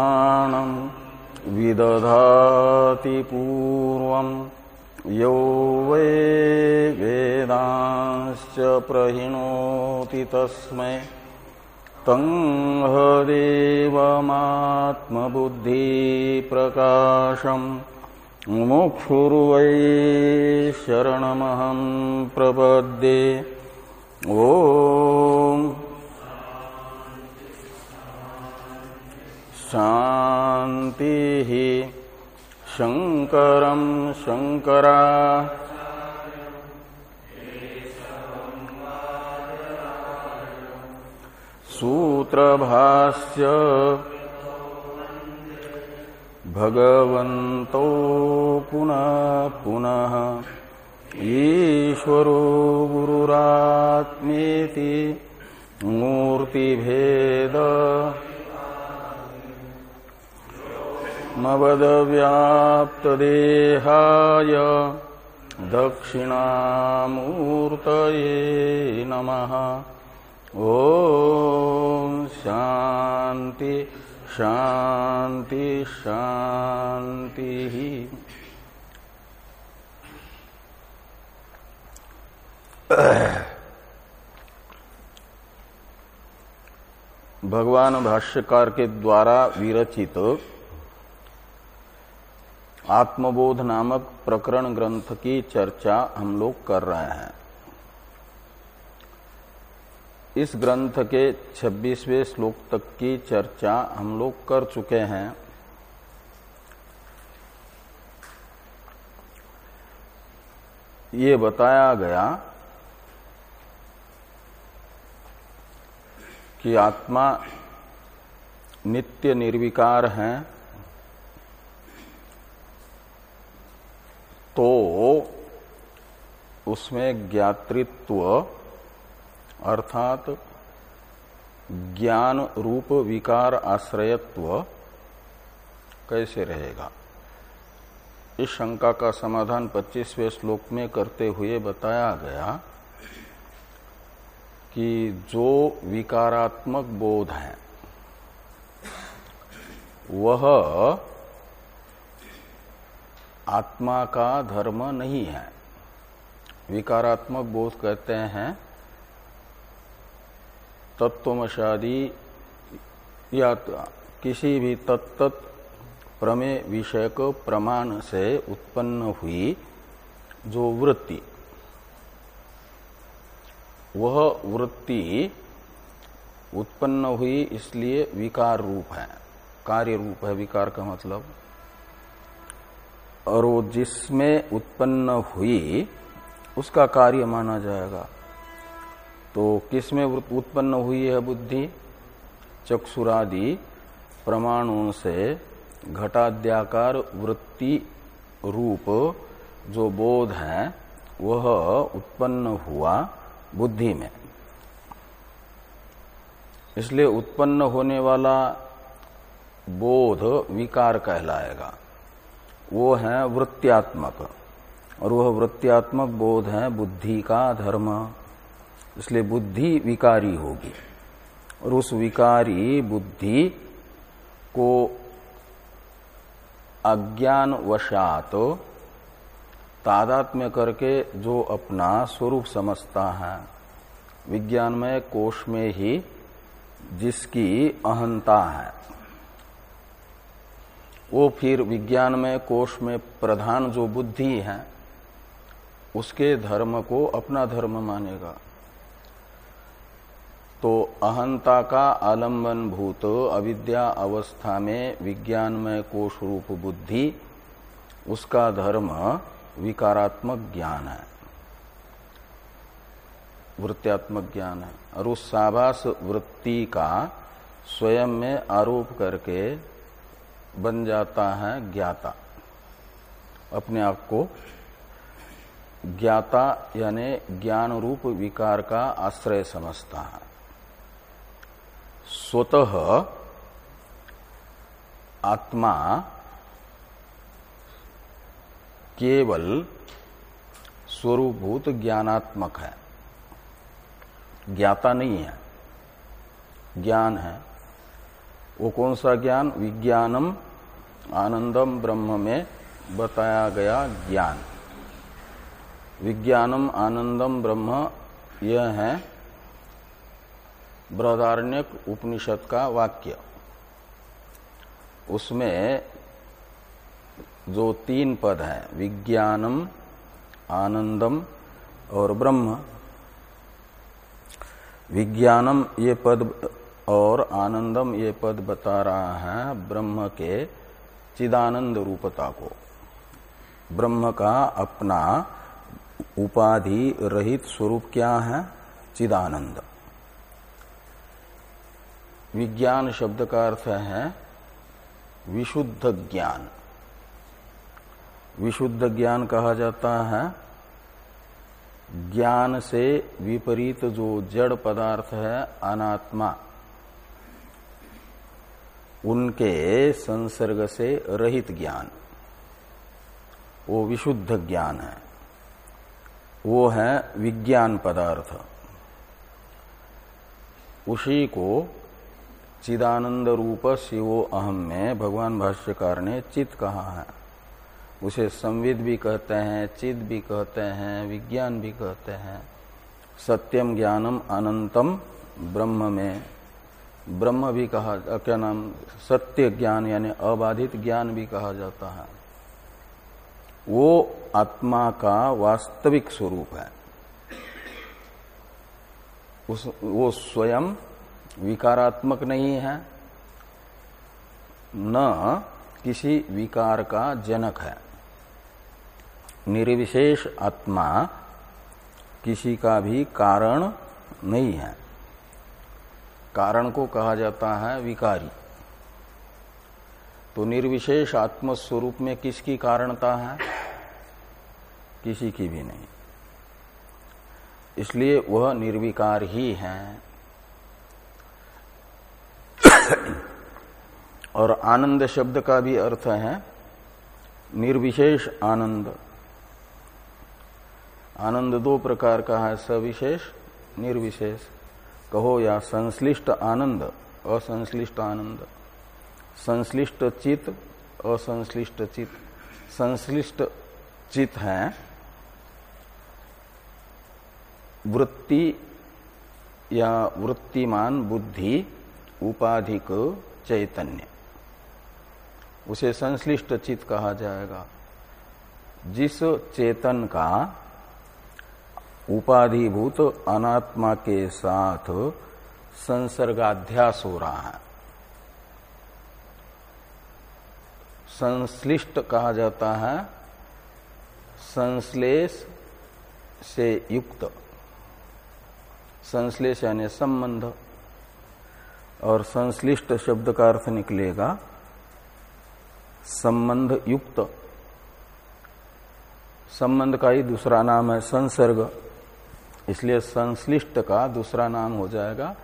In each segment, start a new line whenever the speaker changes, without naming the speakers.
प्राणं विदधाति पूर्वं यो वै वेदांश्च प्रहिणोति तस्मै तङ्हदेवमात्मबुद्धिप्रकाशम् मुमुक्षुर्वै शरणमहं प्रपद्ये। ॐ शान्तिः शङ्करं शङ्करा। सूत्रभास्य भगवन्तो पुनः पुनः ईश्वरो गुरुरात्मेति मूर्तिभेद मवदव्याप्तदेहाय दक्षिणामूर्तये नमः। ॐ शान्ति शान्ति शान्तिः। भगवान भाष्यकार के द्वारा विरचित आत्मबोध नामक प्रकरण ग्रंथ की चर्चा हम लोग कर रहे हैं। इस ग्रंथ के 26वें श्लोक तक की चर्चा हम लोग कर चुके हैं। ये बताया गया कि आत्मा नित्य निर्विकार है। तो उसमें ज्ञातृत्व अर्थात ज्ञान रूप विकार आश्रयत्व कैसे रहेगा? इस शंका का समाधान 25वें श्लोक में करते हुए बताया गया कि जो विकारात्मक बोध है, वह आत्मा का धर्म नहीं है। विकारात्मक बोध कहते हैं, तत्वमशादी या किसी भी तत्त प्रमेय विषयक प्रमाण से उत्पन्न हुई जो वृत्ति। वह वृत्ति उत्पन्न हुई इसलिए विकार रूप है। कार्य रूप है, विकार का मतलब। और वो जिसमें उत्पन्न हुई, उसका कार्य माना जाएगा। तो किसमें उत्पन्न हुई है बुद्धि? चक्षुरादि प्रमाणों से घटाद्याकार वृत्ति रूप जो बोध है, वह उत्पन्न हुआ बुद्धि में। इसलिए उत्पन्न होने वाला बोध विकार कहलाएगा। वो है वृत्त्यात्मक। और वह वृत्त्यात्मक बोध है बुद्धि का धर्म। इसलिए बुद्धि विकारी होगी। और उस विकारी बुद्धि को अज्ञान वशात तादात्म्य करके जो अपना स्वरूप समझता है, विज्ञानमय कोष में ही जिसकी अहंता है। वो फिर विज्ञानमय कोष में प्रधान जो बुद्धि है, उसके धर्म को अपना धर्म मानेगा। तो अहंता का आलंबन भूत, अविद्या अवस्था में विज्ञानमय कोष रूप बुद्धि, उसका धर्म विकारात्मक ज्ञान है। वृत्त्यात्मक ज्ञान है। और उस साभास वृत्ति का स्वयं में आरोप करके बन जाता है ज्ञाता। अपने आप को ज्ञाता यानी ज्ञान रूप विकार का आश्रय समझता है। स्वतः आत्मा केवल स्वरूपभूत ज्ञानात्मक है। ज्ञाता नहीं है, ज्ञान है। वो कौन सा ज्ञान? विज्ञानम आनंदम ब्रह्म में बताया गया ज्ञान। विज्ञानम आनंदम ब्रह्म, यह है बृहदारण्यक उपनिषद का वाक्य। उसमें जो तीन पद है, विज्ञानम, आनंदम और ब्रह्म, विज्ञानम ये पद और आनंदम ये पद बता रहा है ब्रह्म के चिदानंद रूपता को ब्रह्म का अपना उपाधि रहित स्वरूप क्या है? चिदानंद। विज्ञान शब्द का अर्थ है विशुद्ध ज्ञान। विशुद्ध ज्ञान कहा जाता है। ज्ञान से विपरीत जो जड़ पदार्थ है, अनात्मा। उनके संसर्ग से रहित ज्ञान। वो विशुद्ध ज्ञान है। वो है विज्ञान पदार्थ। उसी को चिदानंद रूप शिवो अहम में भगवान भाष्यकार ने चित कहा है। उसे संविद भी कहते हैं चित भी कहते हैं, विज्ञान भी कहते हैं। सत्यम ज्ञानम अनंतम ब्रह्म में ब्रह्म भी कहा क्या नाम, सत्य ज्ञान यानी अबाधित ज्ञान भी कहा जाता है। वो आत्मा का वास्तविक स्वरूप है। उस, वो स्वयं विकारात्मक नहीं है, न किसी विकार का जनक है। निर्विशेष आत्मा किसी का भी कारण नहीं है। कारण को कहा जाता है विकारी। तो निर्विशेष आत्म स्वरूप में किसकी कारणता है? किसी की भी नहीं। इसलिए वह निर्विकार ही है। और आनंद शब्द का भी अर्थ है निर्विशेष आनंद। आनंद दो प्रकार का है, सविशेष, निर्विशेष। कहो या संश्लिष्ट आनंद, असंश्लिष्ट आनंद। संश्लिष्ट चित, असंश्लिष्ट चित। संश्लिष्ट चित है वृत्ति या वृत्तिमान बुद्धि, उपाधिक चैतन्य। उसे संश्लिष्ट चित कहा जाएगा। जिस चेतन का उपाधिभूत अनात्मा के साथ संसर्गाध्यास हो रहा है। संश्लिष्ट कहा जाता है, संश्लेष से युक्त। संश्लेष यानी संबंध। और संश्लिष्ट शब्द का अर्थ निकलेगा, संबंध युक्त। संबंध का ही दूसरा नाम है संसर्ग। इसलिए संश्लिष्ट का दूसरा नाम हो जाएगा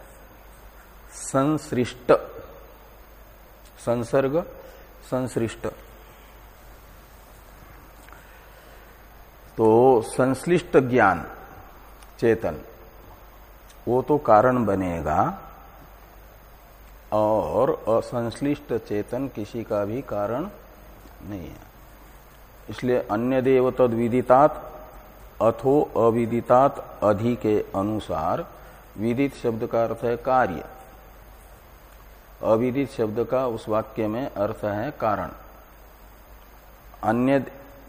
संश्रिष्ट। संसर्ग संश्लिष्ट तो संश्लिष्ट ज्ञान, चेतन, वो तो कारण बनेगा और असंश्लिष्ट चेतन किसी का भी कारण नहीं है। इसलिए अन्य देव तद विदितात अथो अविदितात अधि के अनुसार। विदित शब्द का अर्थ है कार्य। अविदित शब्द का उस वाक्य में अर्थ है कारण। अन्य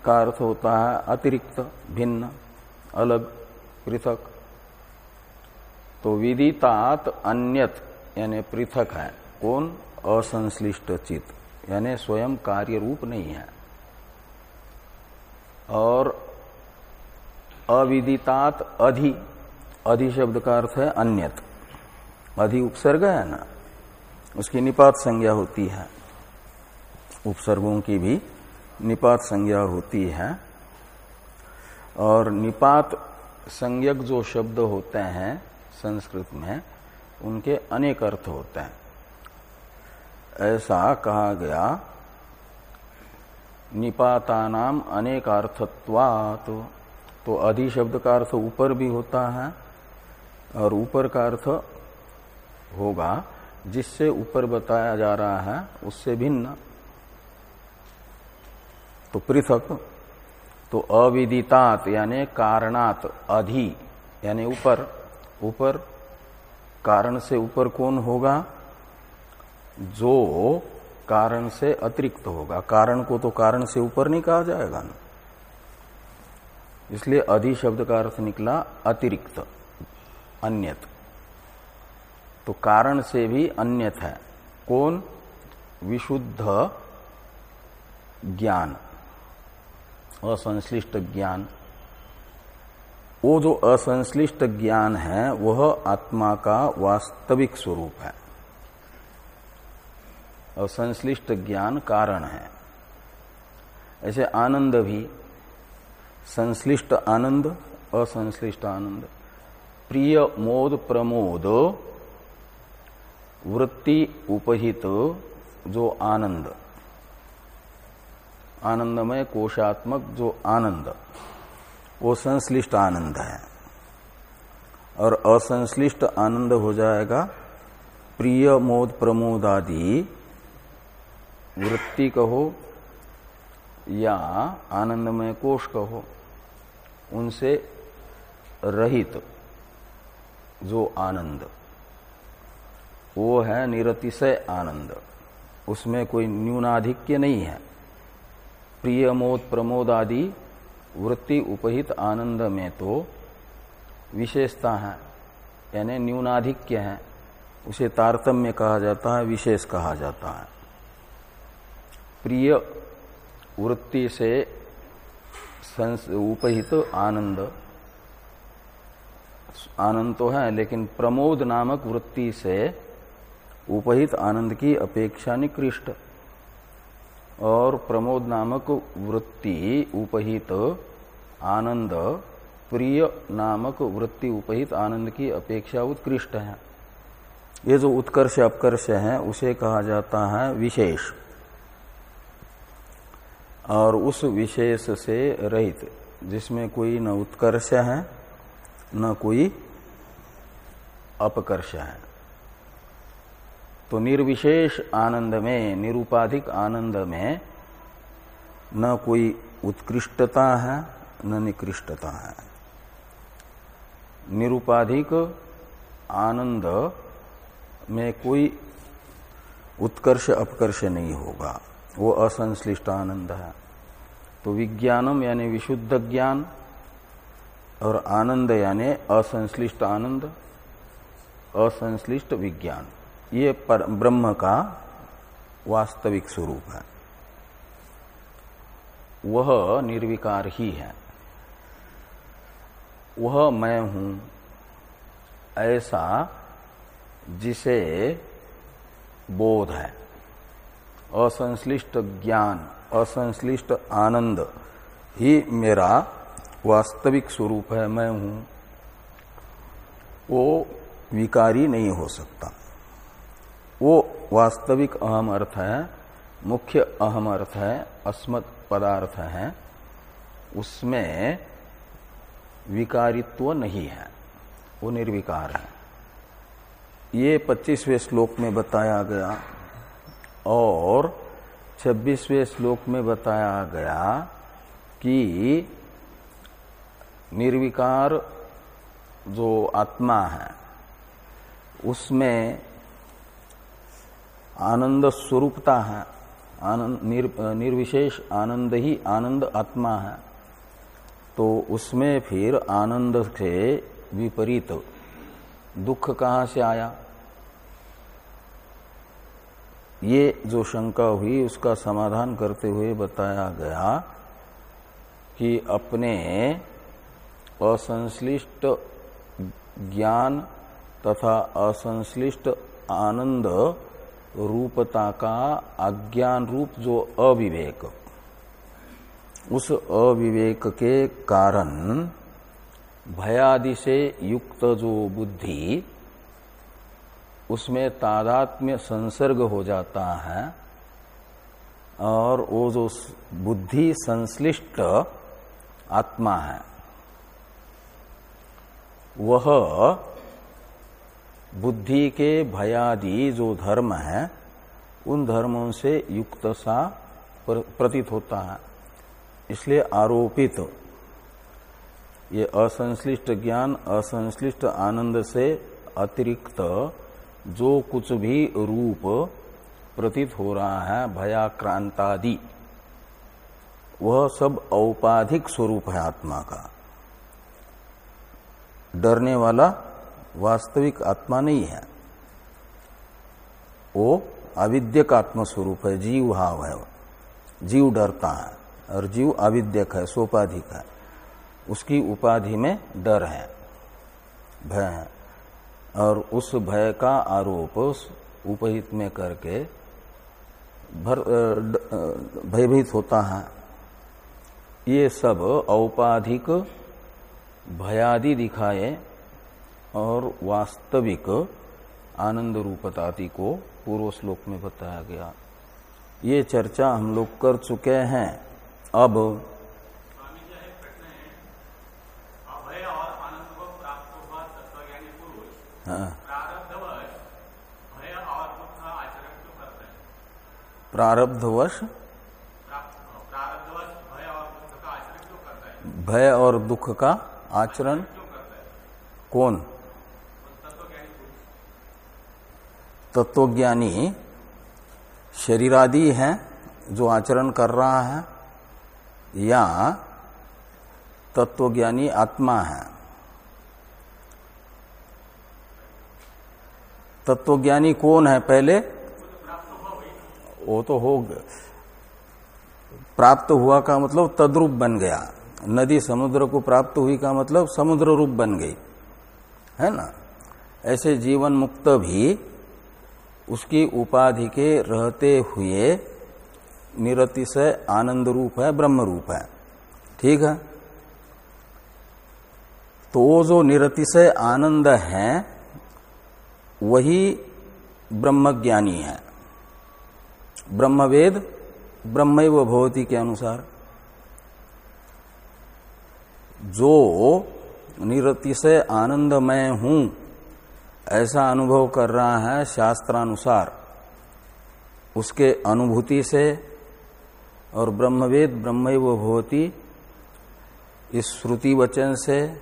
का अर्थ होता है अतिरिक्त, भिन्न, अलग, पृथक। तो विदितात अन्यत यानी पृथक है। कौन? असंश्लिष्ट चित यानी स्वयं कार्य रूप नहीं है। और अविदितात अधि। अधि शब्द का अर्थ है अन्यत। अधि उपसर्ग है ना? उसकी निपात संज्ञा होती है। उपसर्गों की भी निपात संज्ञा होती है। और निपात संज्ञक जो शब्द होते हैं संस्कृत में, उनके अनेक अर्थ होते हैं। ऐसा कहा गया निपाता नाम अनेक अर्थत्वात। तो अधि शब्द का अर्थ ऊपर भी होता है और ऊपर का अर्थ होगा। जिससे ऊपर बताया जा रहा है, उससे भिन्न। तो पृथक तो अविदितात, यानी कारणात अधि यानी ऊपर। ऊपर कारण से ऊपर कौन होगा? जो कारण से अतिरिक्त होगा। कारण को तो कारण से ऊपर नहीं कहा जाएगा ना। इसलिए अधि शब्द का अर्थ निकला अतिरिक्त, अन्यत। तो कारण से भी अन्यत है। कौन? विशुद्ध ज्ञान, असंश्लिष्ट ज्ञान। वो जो असंश्लिष्ट ज्ञान है, वह आत्मा का वास्तविक स्वरूप है। असंश्लिष्ट ज्ञान कारण है। ऐसे आनंद भी संश्लिष्ट आनंद, असंश्लिष्ट आनंद। प्रिय मोद प्रमोद, वृत्ति उपहित, जो आनंद। आनंदमय, कोशात्मक, जो आनंद। वो संश्लिष्ट आनंद है। और असंश्लिष्ट आनंद हो जाएगा प्रिय मोद प्रमोद आदि वृत्ति कहो या आनंदमय कोष कहो। उनसे रहित जो आनंद। वो है निरतिशय आनंद। उसमें कोई न्यूनाधिक्य नहीं है। प्रिय, मोद, प्रमोद आदि वृत्ति उपहित आनंद में तो विशेषता है, यानी न्यूनाधिक्य है। उसे तारतम्य कहा जाता है, विशेष कहा जाता है। प्रिय वृत्ति से उपहित तो आनंद। आनंद तो है, लेकिन प्रमोद नामक वृत्ति से उपहित आनंद की अपेक्षा निकृष्ट। और प्रमोद नामक वृत्ति उपहित आनंद, प्रिय नामक वृत्ति उपहित आनंद की अपेक्षा उत्कृष्ट है। ये जो उत्कर्ष अपकर्ष है, उसे कहा जाता है विशेष। और उस विशेष से रहित, जिसमें कोई न उत्कर्ष है, न कोई अपकर्ष है। तो निर्विशेष आनंद में, निरुपाधिक आनंद में न कोई उत्कृष्टता है, न निकृष्टता है। निरुपाधिक आनंद में कोई उत्कर्ष, अपकर्ष नहीं होगा। वो असंश्लिष्ट आनंद है। तो विज्ञानम यानी विशुद्ध ज्ञान और आनंद यानी असंश्लिष्ट आनंद असंश्लिष्ट विज्ञान। ये पर, ब्रह्म का वास्तविक स्वरूप है। वह निर्विकार ही है। वह मैं हूँ, ऐसा जिसे बोध है। असंश्लिष्ट ज्ञान, असंश्लिष्ट आनंद, ही मेरा वास्तविक स्वरूप है, मैं हूँ। वो विकारी नहीं हो सकता। वो वास्तविक अहम अर्थ है, मुख्य अहम अर्थ है, अस्मत् पदार्थ है, उसमें विकारित्व नहीं है, वो निर्विकार है। ये पच्चीसवें श्लोक में बताया गया और छब्बीसवें श्लोक में बताया गया कि निर्विकार जो आत्मा है उसमें आनंद स्वरूपता है आनंद निर, निर्विशेष आनंद ही आनंद आत्मा है। तो उसमें फिर आनंद से विपरीत दुख कहाँ से आया? ये जो शंका हुई, उसका समाधान करते हुए बताया गया कि अपने असंश्लिष्ट ज्ञान तथा असंश्लिष्ट आनंद रूपता का अज्ञान रूप जो अविवेक, उस अविवेक के कारण भयादि से युक्त जो बुद्धि उसमें तादात्म्य संसर्ग हो जाता है और वो जो बुद्धि संश्लिष्ट आत्मा है, वह बुद्धि के भयादि जो धर्म है, उन धर्मों से युक्त सा प्रतीत होता है। इसलिए आरोपित ये असंश्लिष्ट ज्ञान, असंश्लिष्ट आनंद से अतिरिक्त जो कुछ भी रूप प्रतीत हो रहा है, भयाक्रांतादि, वह सब औपाधिक स्वरूप है आत्मा का। डरने वाला वास्तविक आत्मा नहीं है। वो अविद्यक आत्म स्वरूप है, जीव भाव है जीव डरता है, और जीव अविद्यक है, सोपाधिक है। उसकी उपाधि में डर है, भय है। और उस भय का आरोप उपहित में करके भर भयभीत होता है। ये सब औपाधिक भयादि दिखाए और वास्तविक आनंद रूपताति को पूर्व श्लोक में बताया गया। ये चर्चा हम लोग कर चुके हैं। अब प्रारब्धवश भय और दुख का आचरण? कौन? तत्वज्ञानी शरीरादि है जो आचरण कर रहा है या तत्वज्ञानी आत्मा है? तत्वज्ञानी कौन है पहले? वो तो हो प्राप्त हुआ का मतलब तद्रूप बन गया। नदी समुद्र को प्राप्त हुई का मतलब समुद्र रूप बन गई। है ना? ऐसे जीवन मुक्त भी उसकी उपाधि के रहते हुए निरतिशय आनंद रूप है, ब्रह्म रूप है। ठीक है? तो वो जो निरतिशय आनंद है वही ब्रह्मज्ञानी है। ब्रह्मवेद ब्रह्म भवती के अनुसार। जो निरतिशय आनंदमय हूँ, ऐसा अनुभव कर रहा है शास्त्रानुसार। उसके अनुभूति से और ब्रह्मवेद ब्रह्म भवती, इस श्रुति वचन से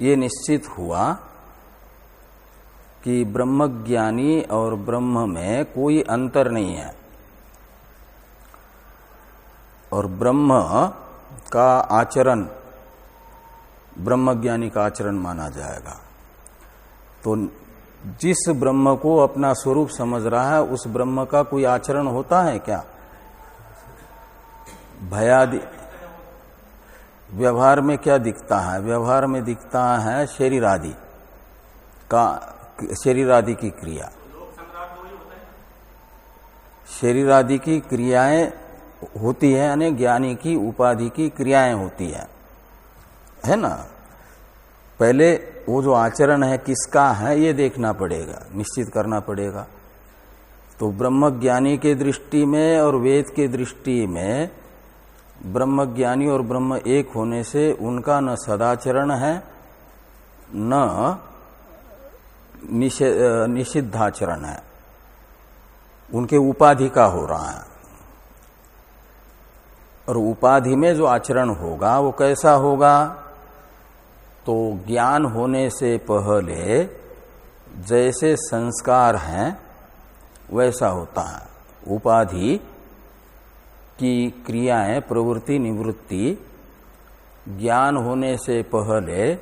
ये निश्चित हुआ कि ब्रह्मज्ञानी और ब्रह्म में कोई अंतर नहीं है। और ब्रह्म का आचरण, ब्रह्मज्ञानी का आचरण माना जाएगा। तो जिस ब्रह्म को अपना स्वरूप समझ रहा है, उस ब्रह्म का कोई आचरण होता है क्या? भयादि व्यवहार में क्या दिखता है? व्यवहार में दिखता है शरीर आदि का शरीर आदि की क्रिया। शरीर आदि की क्रियाएँ होती है, यानी ज्ञानी की, उपाधि की क्रियाएँ होती है। है ना? पहले वो जो आचरण है, किसका है, ये देखना पड़ेगा, निश्चित करना पड़ेगा। तो ब्रह्म ज्ञानी के दृष्टि में और वेद के दृष्टि में ब्रह्म ज्ञानी और ब्रह्म एक होने से उनका न सदाचरण है, न निषिद्धाचरण है। उनके उपाधि का हो रहा है। और उपाधि में जो आचरण होगा, वो कैसा होगा? तो ज्ञान होने से पहले जैसे संस्कार हैं, वैसा होता है। उपाधि की क्रियाएँ, प्रवृत्ति, निवृत्ति, ज्ञान होने से पहले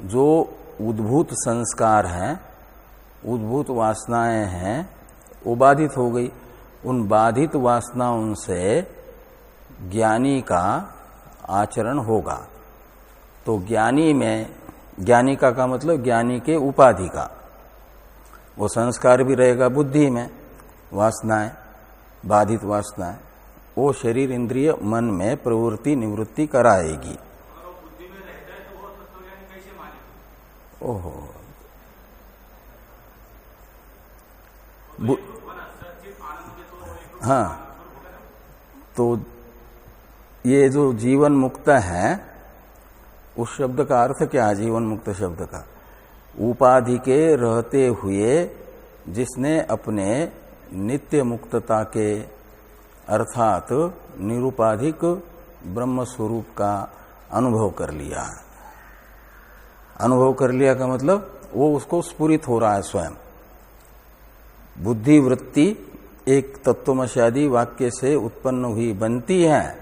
जो उद्भूत संस्कार हैं, उद्भूत वासनाएँ हैं, वो बाधित हो गई। उन बाधित वासनाओं से ज्ञानी का आचरण होगा। तो ज्ञानी में, ज्ञानी का का मतलब ज्ञानी के उपाधि का। वो संस्कार भी रहेगा बुद्धि में, वासनाएँ, बाधित वासनाएँ। वो शरीर इंद्रिय मन में प्रवृत्ति निवृत्ति कराएगी। ओहो। हाँ। तो ये जो जीवन मुक्त है उस शब्द का अर्थ क्या है? जीवन मुक्त शब्द का। उपाधि के रहते हुए जिसने अपने नित्य मुक्तता के अर्थात निरुपाधिक ब्रह्म स्वरूप का अनुभव कर लिया अनुभव कर लिया का मतलब वो उसको स्फुरित हो रहा है स्वयं। बुद्धि वृत्ति एक तत्वमशादी वाक्य से उत्पन्न हुई बनती है,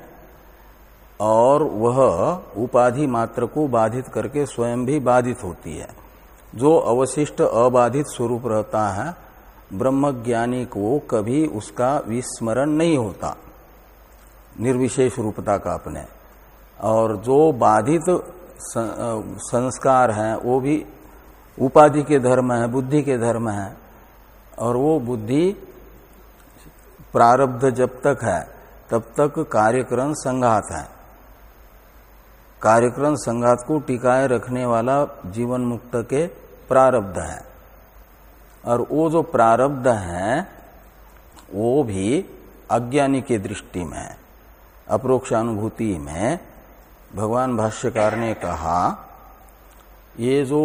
और वह उपाधि मात्र को बाधित करके स्वयं भी बाधित होती है। जो अवशिष्ट अबाधित स्वरूप रहता है, ब्रह्मज्ञानी को कभी उसका विस्मरण नहीं होता, निर्विशेष रूपता का अपने। और जो बाधित संस्कार हैं, वो भी उपाधि के धर्म है, बुद्धि के धर्म है, और वो बुद्धि प्रारब्ध जब तक है, तब तक कार्यक्रम संघात है। कार्यक्रम संघात को टिकाए रखने वाला जीवन मुक्त के प्रारब्ध है। और वो जो प्रारब्ध है, वो भी अज्ञानी के दृष्टि में अप्रोक्षानुभूति में भगवान भाष्यकार ने कहा, ये जो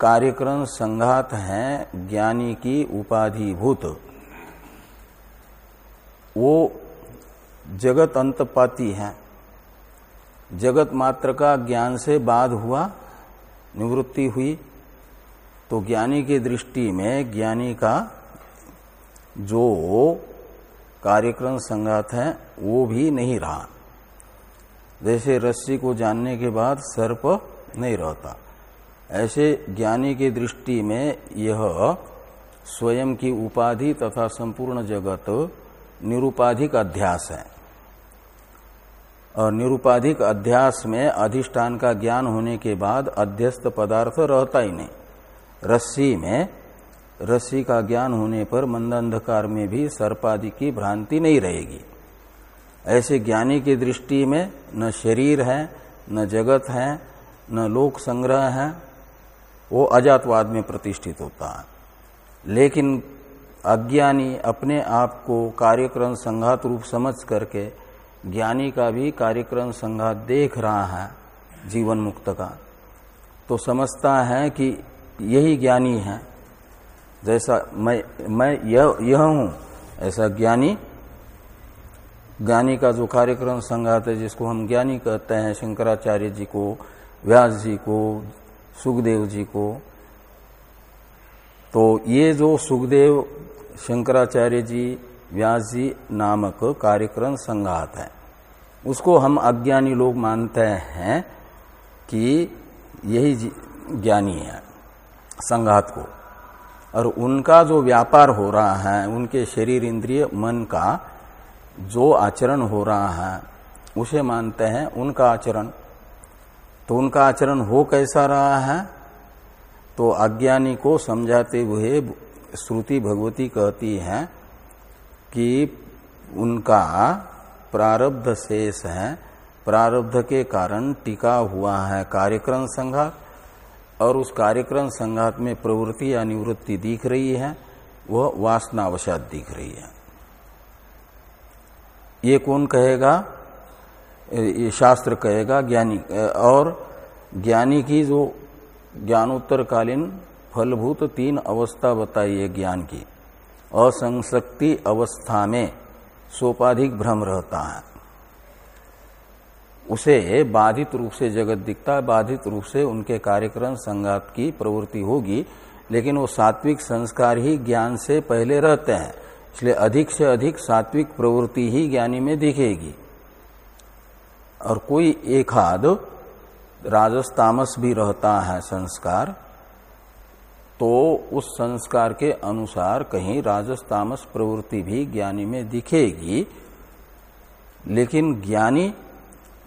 कार्यक्रम संघात है ज्ञानी की उपाधिभूत, वो जगत अंतपाती है। जगत मात्र का ज्ञान से बाध हुआ, निवृत्ति हुई तो ज्ञानी की दृष्टि में ज्ञानी का जो कार्यक्रम संघात है, वो भी नहीं रहा। जैसे रस्सी को जानने के बाद सर्प नहीं रहता। ऐसे ज्ञानी की दृष्टि में यह स्वयं की उपाधि तथा संपूर्ण जगत निरुपाधिक अध्यास है। और निरुपाधिक अध्यास में अधिष्ठान का ज्ञान होने के बाद अध्यस्त पदार्थ रहता ही नहीं। रस्सी में, रस्सी का ज्ञान होने पर मंदंधकार में भी सर्पादि की भ्रांति नहीं रहेगी। ऐसे ज्ञानी की दृष्टि में न शरीर है, न जगत है, न लोक संग्रह है, वो अजातवाद में प्रतिष्ठित होता है। लेकिन अज्ञानी अपने आप को कार्यक्रम संघात रूप समझ करके ज्ञानी का भी कार्यक्रम संघात देख रहा है, जीवन मुक्त का। तो समझता है कि यही ज्ञानी है। जैसा मैं मैं यह यह हूँ, ऐसा ज्ञानी ज्ञानी का जो कार्यक्रम संघात है, जिसको हम ज्ञानी कहते हैं, शंकराचार्य जी को, व्यास जी को, सुखदेव जी को तो ये जो सुखदेव, शंकराचार्य जी, व्यास जी नामक कार्यक्रम संघात है। उसको हम अज्ञानी लोग मानते हैं कि यही ज्ञानी है संघात को। और उनका जो व्यापार हो रहा है, उनके शरीर, इंद्रिय, मन का जो आचरण हो रहा है, उसे मानते हैं उनका आचरण। तो उनका आचरण हो कैसा रहा है? तो अज्ञानी को समझाते हुए श्रुति भगवती कहती है कि उनका प्रारब्ध शेष है। प्रारब्ध के कारण टिका हुआ है कार्यक्रम संघात, और उस कार्यक्रम संघात में प्रवृत्ति या निवृत्ति दिख रही है, वह वासनावशात दिख रही है। ये कौन कहेगा? ये शास्त्र कहेगा ज्ञानी और ज्ञानी की जो ज्ञानोत्तरकालीन फलभूत तीन अवस्था बताई है ज्ञान की असंशक्ति अवस्था में सोपाधिक भ्रम रहता है। उसे बाधित रूप से जगत दिखता है, बाधित रूप से उनके कार्यक्रम संगात की प्रवृत्ति होगी, लेकिन वो सात्विक संस्कार ही ज्ञान से पहले रहते हैं। इसलिए अधिक से अधिक सात्विक प्रवृत्ति ही ज्ञानी में दिखेगी। और कोई एक हाथ राजस तामस भी रहता है संस्कार तो उस संस्कार के अनुसार कहीं राजस तामस प्रवृत्ति भी ज्ञानी में दिखेगी। लेकिन ज्ञानी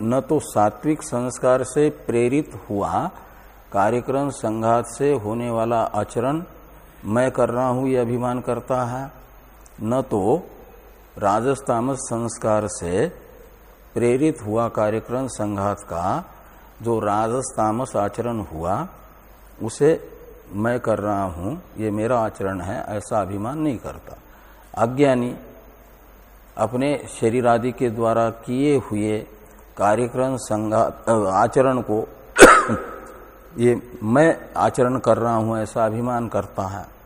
न तो सात्विक संस्कार से प्रेरित हुआ, कार्यक्रम संघात से होने वाला आचरण, मैं कर रहा हूँ यह अभिमान करता है। न तो राजस तामस संस्कार से प्रेरित हुआ कार्यक्रम संघात का, जो राजस तामस आचरण हुआ, उसे मैं कर रहा हूँ, ये मेरा आचरण है, ऐसा अभिमान नहीं करता। अज्ञानी अपने शरीर आदि के द्वारा किए हुए कार्यक्रम संघात आचरण को, ये मैं आचरण कर रहा हूँ, ऐसा अभिमान करता है।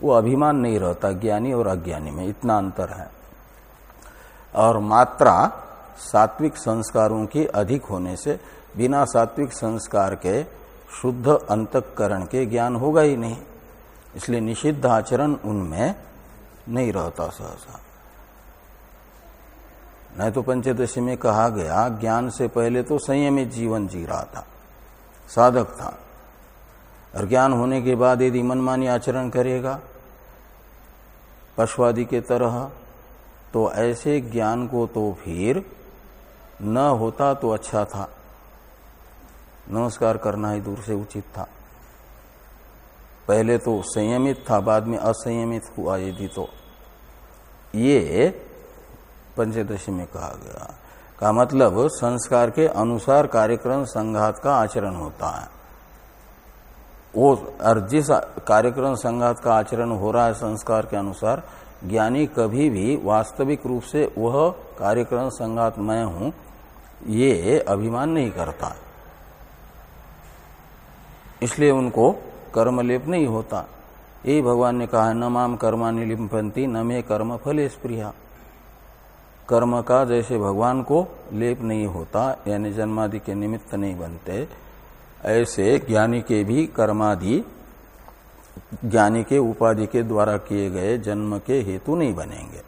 वो अभिमान नहीं रहता, ज्ञानी और अज्ञानी में, इतना अंतर है। और मात्रा सात्विक संस्कारों की अधिक होने से बिना सात्विक संस्कार के शुद्ध अंतकरण के ज्ञान होगा ही नहीं। इसलिए निषिद्ध आचरण उनमें नहीं रहता सहसा। नहीं तो पंचदशी में कहा गया, ज्ञान से पहले तो संयमित जीवन जी रहा था, साधक था। और ज्ञान होने के बाद यदि मनमानी आचरण करेगा, पशुवादि के तरह तो ऐसे ज्ञान को तो फिर न होता तो अच्छा था। नमस्कार करना ही दूर से उचित था। पहले तो संयमित था, बाद में असंयमित हुआ यदि तो। ये पंचदशी में कहा गया। का मतलब संस्कार के अनुसार कार्यक्रम संघात का आचरण होता है। वो और जिस कार्यक्रम संघात का आचरण हो रहा है संस्कार के अनुसार, ज्ञानी कभी भी वास्तविक रूप से वह कार्यक्रम संघात मैं हूँ, ये अभिमान नहीं करता। इसलिए उनको कर्मलेप नहीं होता। यही भगवान ने कहा, न माम कर्मा निलिपंती न मे कर्म फल स्प्रिया कर्म का जैसे भगवान को लेप नहीं होता, यानी जन्मादि के निमित्त नहीं बनते ऐसे ज्ञानी के भी कर्मादि, ज्ञानी के उपाधि के द्वारा किए गए जन्म के हेतु नहीं बनेंगे।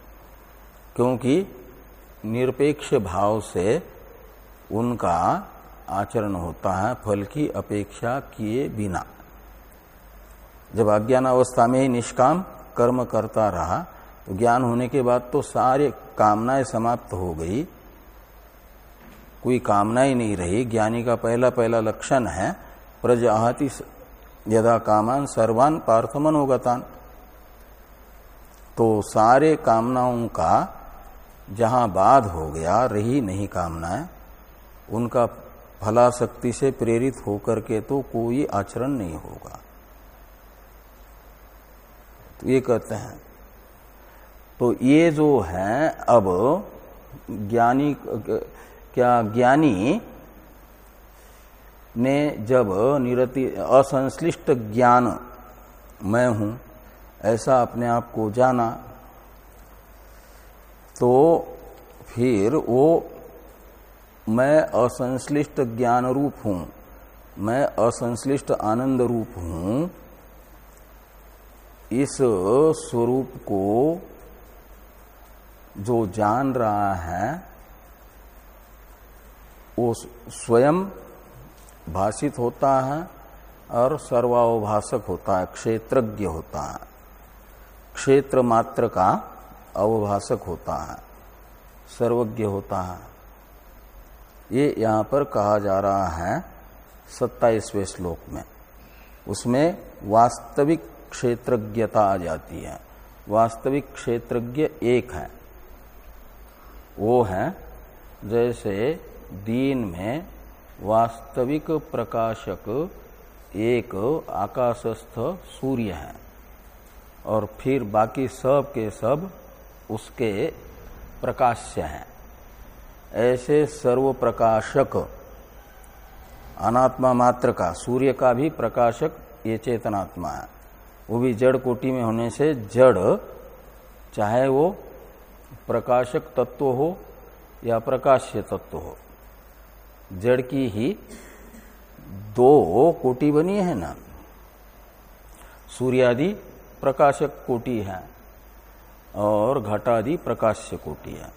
क्योंकि निरपेक्ष भाव से उनका आचरण होता है, फल की अपेक्षा किए बिना। जब अज्ञान अवस्था में ही निष्काम कर्म करता रहा तो ज्ञान होने के बाद तो सारे कामनाएँ समाप्त हो गई। कोई कामना ही नहीं रही। ज्ञानी का पहला पहला लक्षण है प्रजाति यदा कामान सर्वान पार्थमनोगतान तो सारे कामनाओं का जहाँ बाध हो गया, रही नहीं कामनाएँ, उनका फलाशक्ति से प्रेरित होकर के तो कोई आचरण नहीं होगा। तो ये कहते हैं। तो ये जो है, अब ज्ञानी क्या ज्ञानी ने जब निरति असंश्लिष्ट ज्ञान मैं हूँ, ऐसा अपने आप को जाना तो फिर वो मैं असंश्लिष्ट ज्ञान रूप हूँ, मैं असंश्लिष्ट आनंद रूप हूँ, इस स्वरूप को जो जान रहा है वो स्वयं भाषित होता है और सर्वावभाषक होता है, क्षेत्रज्ञ होता है। क्षेत्र मात्र का अवभाषक होता है, सर्वज्ञ होता है। ये यहाँ पर कहा जा रहा है सत्ताईसवें श्लोक में। उसमें वास्तविक क्षेत्रज्ञता आ जाती है। वास्तविक क्षेत्रज्ञ एक है। वो है जैसे दीन में वास्तविक प्रकाशक एक आकाशस्थ सूर्य है। और फिर बाकी सब के सब उसके प्रकाश्य हैं। ऐसे सर्व प्रकाशक अनात्मा मात्र का, सूर्य का भी प्रकाशक ये चेतनात्मा है। वो भी जड़ कोटि में होने से जड़, चाहे वो प्रकाशक तत्व हो या प्रकाश्य तत्व हो। जड़ की ही दो कोटि बनी है ना। सूर्यादि प्रकाशक कोटि है और घटादि प्रकाश्य कोटि है।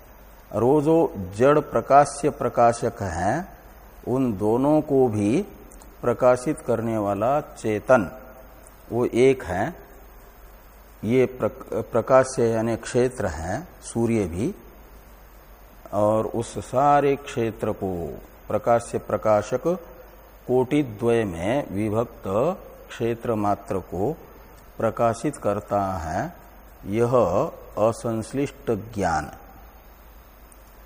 और वो जो जड़ प्रकाश्य प्रकाशक है, उन दोनों को भी प्रकाशित करने वाला चेतन, वो एक है। ये प्रकाश्य यानी क्षेत्र है, सूर्य भी, और उस सारे क्षेत्र को प्रकाश्य प्रकाशक कोटि द्वय में विभक्त क्षेत्र मात्र को प्रकाशित करता है, यह असंश्लिष्ट ज्ञान।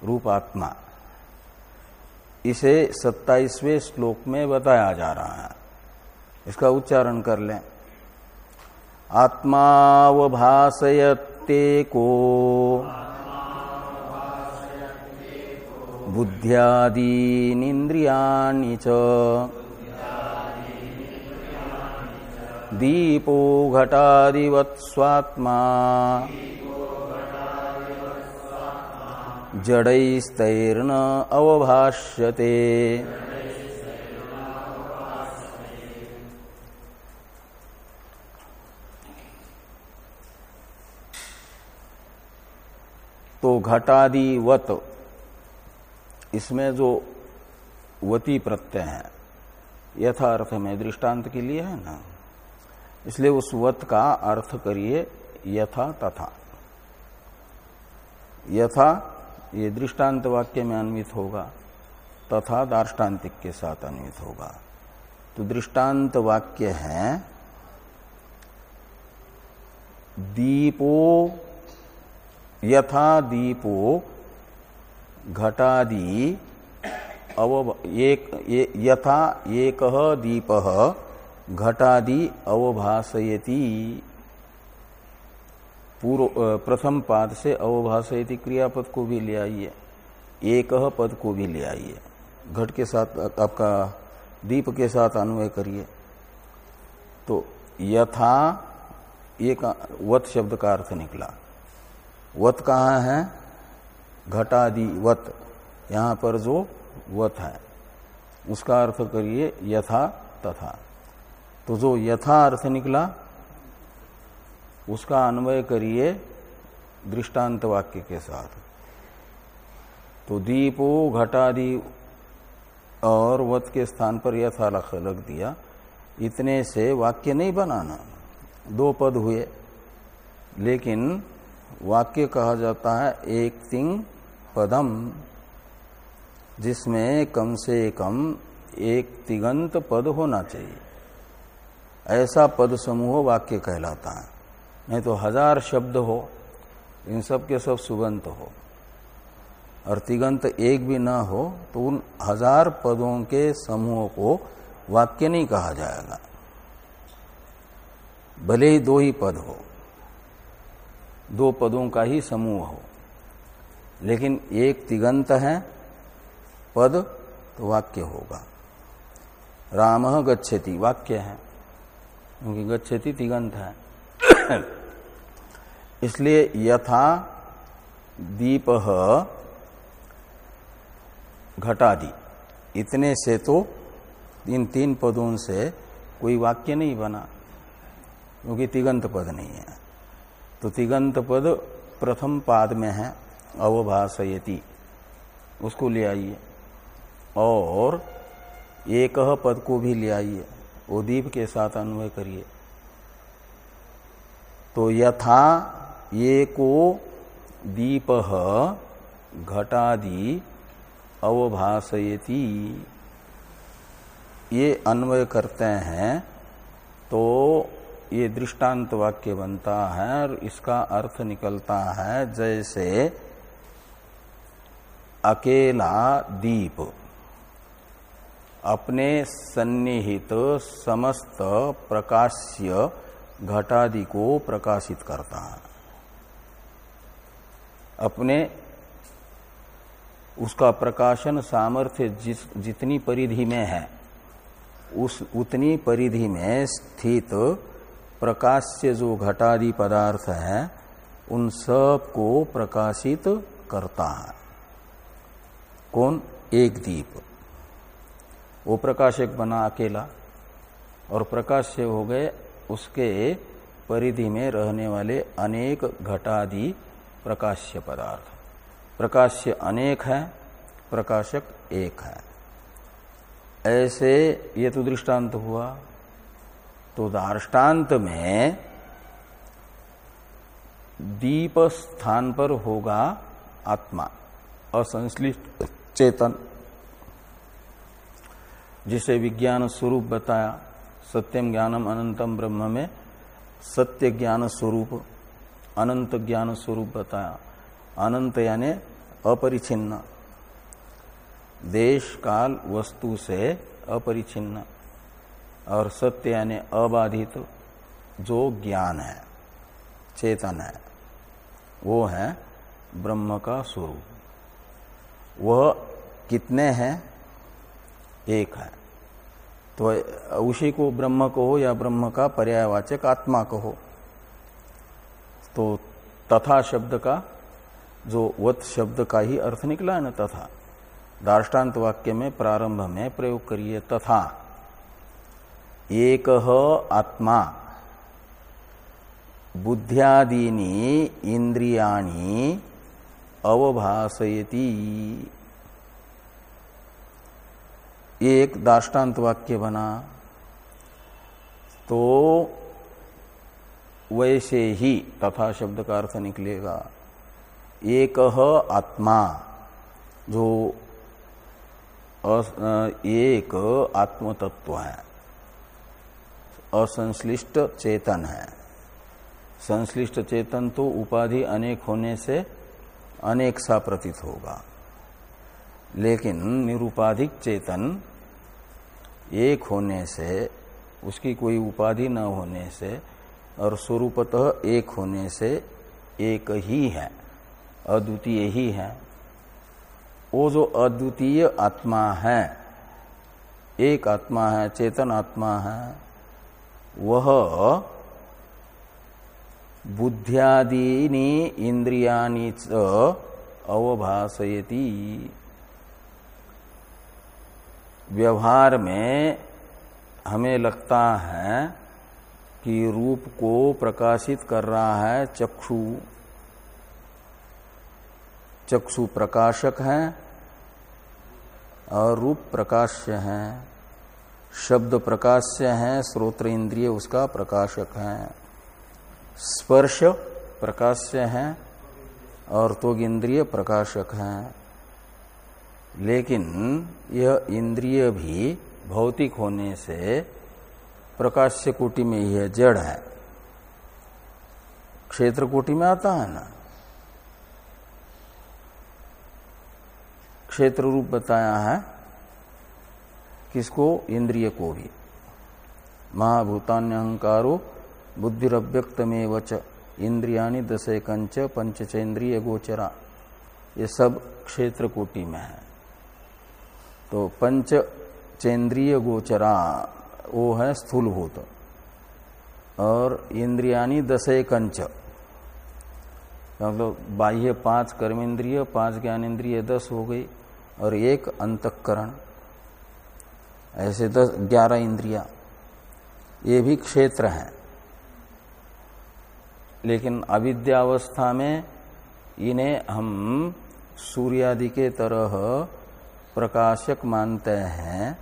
रूपात्मा। इसे सत्ताईसवें श्लोक में बताया जा रहा है। इसका उच्चारण कर लें। आत्मावभाषयते को बुद्ध्यादीनिन्द्रियाणि च दीपो घटादिवत स्वात्मा जड़ैस्तैर्न अवभाष्यते। तो घटादिवत इसमें जो वती प्रत्यय है, यथार्थ में दृष्टांत के लिए है ना? इसलिए उस वत का अर्थ करिए यथा तथा। यथा, ये दृष्टांत वाक्य में अन्वित होगा, तथा दार्ष्टान्तिक के साथ अन्वित होगा। तो दृष्टांत वाक्य है, दीपो, यथा दीपो घटादि अव एक यथा एक दीप घटादि अवभाषयति पूर्व प्रथम पाद से अवभाषयति क्रियापद को भी ले आइए। एक पद को भी ले आइए। घट के साथ आपका दीप के साथ अन्वय करिए। तो यथा एक वत शब्द का अर्थ निकला। वत कहाँ है? घटादि वत यहाँ पर जो वत है, उसका अर्थ करिए यथा तथा। तो जो यथा अर्थ निकला, उसका अन्वय करिए दृष्टांत वाक्य के साथ। तो दीपो घटादि और वत के स्थान पर यथा लग दिया। इतने से वाक्य नहीं बनाना। दो पद हुए, लेकिन वाक्य कहा जाता है, एक तिंग पदम, जिसमें कम से कम एक तिगंत पद होना चाहिए। ऐसा पद समूह वाक्य कहलाता है। नहीं तो हज़ार शब्द हो, इन सब के सब सुगंत हो। और तिगंत एक भी ना हो तो उन हज़ार पदों के समूह को वाक्य नहीं कहा जाएगा। भले ही दो ही पद हो, दो पदों का ही समूह हो। लेकिन एक तिगंत है, पद तो वाक्य होगा। राम गच्छति, वाक्य है। क्योंकि गच्छति तिगंत है। इसलिए यथा दीप घटादि। इतने से तो इन तीन पदों से कोई वाक्य नहीं बना, क्योंकि तिगंत पद नहीं है। तो तिगंत पद प्रथम पाद में है। अवभाषयति। उसको ले आइए। और एक पद को भी ले आइए। वो दीप के साथ अन्वय करिए। तो यथा ये को दीप घटादि अवभाषयति। ये अन्वय करते हैं तो ये दृष्टांत वाक्य बनता है और इसका अर्थ निकलता है, जैसे अकेला दीप। अपने सन्निहित समस्त प्रकाश्य घटादि को प्रकाशित करता है। अपने उसका प्रकाशन सामर्थ्य जिस, जितनी परिधि में है, उस, उतनी परिधि में स्थित प्रकाश से जो घटादि पदार्थ है, उन सबको प्रकाशित करता है। कौन? एक दीप। वो प्रकाशक बना अकेला और प्रकाश से हो गए उसके परिधि में रहने वाले अनेक घटादि प्रकाश्य पदार्थ। प्रकाश्य अनेक है, प्रकाशक एक है। ऐसे ये तो दृष्टांत हुआ। तो दार्टान्त में दीप स्थान पर होगा आत्मा, असंश्लिष्ट। चेतन जिसे विज्ञान स्वरूप बताया, सत्यम ज्ञानम अनंतम ब्रह्म में सत्य ज्ञान स्वरूप, अनंत ज्ञान स्वरूप बताया। अनंत यानी अपरिचिन्न। देश, काल, वस्तु से अपरिचिन्न और सत्य यानी अबाधित जो ज्ञान है, चेतन है, वो है ब्रह्म का स्वरूप। वह कितने हैं? एक है। तो उसी को ब्रह्म कहो या ब्रह्म का पर्यायवाचक आत्मा कहो। तो तथा शब्द का, जो वत शब्द का ही अर्थ निकला है ना तथा। दार्टान्त वाक्य में प्रारंभ में प्रयोग करिए तथा। एक आत्मा। बुद्ध्यादीनी इंद्रियाणी अवभाषयती। एक दाष्टान्त वाक्य बना। तो वैसे ही तथा शब्द का अर्थ निकलेगा। एक आत्मा, जो एक आत्म तत्व है। असंश्लिष्ट चेतन है। संश्लिष्ट चेतन तो उपाधि अनेक होने से अनेक सा प्रतीत होगा। लेकिन निरुपाधिक चेतन एक होने से, उसकी कोई उपाधि न होने से और स्वरूपतः एक होने से एक ही है, अद्वितीय ही है। वो जो अद्वितीय आत्मा है, एक आत्मा है, चेतन आत्मा है, वह बुद्धियादीनी इंद्रियानी अवभाषयती व्यवहार में हमें लगता है कि रूप को प्रकाशित कर रहा है चक्षु। चक्षु प्रकाशक है और रूप प्रकाश्य है। शब्द प्रकाश्य है श्रोत्र इंद्रिय उसका प्रकाशक है। स्पर्श प्रकाश्य है और तो इंद्रिय प्रकाशक है। लेकिन यह इंद्रिय भी भौतिक होने से प्रकाश्य कोटि में यह जड़ है। क्षेत्र कोटि में आता है ना? क्षेत्र रूप बताया है किसको? इंद्रिय को भी। महाभूतान्य अहंकारो बुद्धिव्यक्त में वच इंद्रियानी दशेकंच पंचचेन्द्रिय गोचरा। ये सब क्षेत्र कोटि में है। तो पंच चेन्द्रीय गोचरा, वो है स्थूलभूत। और इंद्रियानी दशे कंच मतलब बाह्य पाँच कर्मेंद्रिय, पाँच ज्ञानेन्द्रिय दस हो गई, और एक अंतकरण। ऐसे दस, ग्यारह इंद्रिया। ये भी क्षेत्र है। लेकिन अविद्यावस्था में इन्हें हम सूर्यादि के तरह प्रकाशक मानते हैं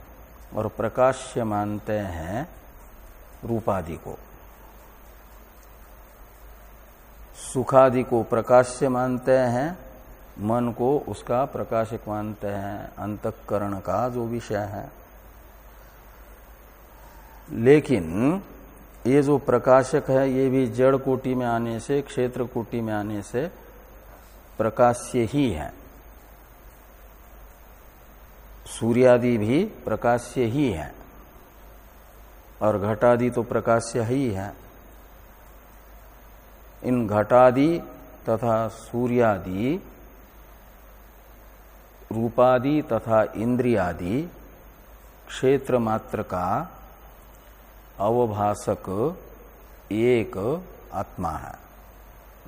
और प्रकाश्य मानते हैं रूपादि को। सुखादि को प्रकाश्य मानते हैं, मन को उसका प्रकाशक मानते हैं, अंतकरण का जो विषय है। लेकिन ये जो प्रकाशक है, ये भी जड़ कोटि में आने से, क्षेत्र कोटि में आने से प्रकाश्य ही है। सूर्यादि भी प्रकाश्य ही है और घटादि तो प्रकाश्य ही है। इन घटादि तथा सूर्यादि, रूपादि तथा इंद्रियादि क्षेत्र मात्र का अवभाषक एक आत्मा है।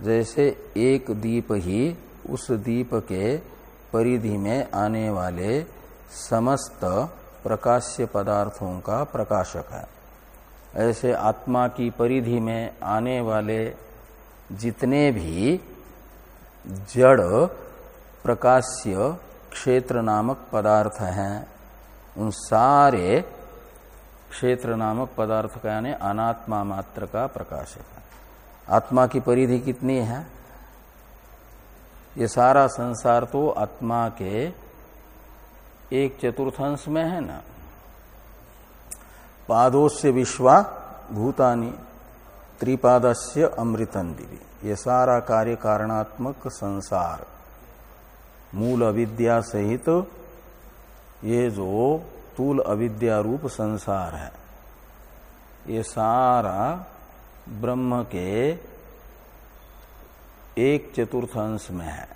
जैसे एक दीप ही उस दीप के परिधि में आने वाले समस्त प्रकाश्य पदार्थों का प्रकाशक है। ऐसे आत्मा की परिधि में आने वाले जितने भी जड़ प्रकाश्य क्षेत्र नामक पदार्थ हैं, उन सारे क्षेत्र नामक पदार्थ का यानी अनात्मा मात्र का प्रकाशक है। आत्मा की परिधि कितनी है? ये सारा संसार तो आत्मा के एक चतुर्थांश में है ना। पादोस्य विश्वा भूतानी, त्रिपादस्य अमृतन दिवी। ये सारा कार्य कारणात्मक संसार, मूल अविद्या सहित तो ये जो तूल अविद्या रूप संसार है। ये सारा ब्रह्म के एक चतुर्थांश में है।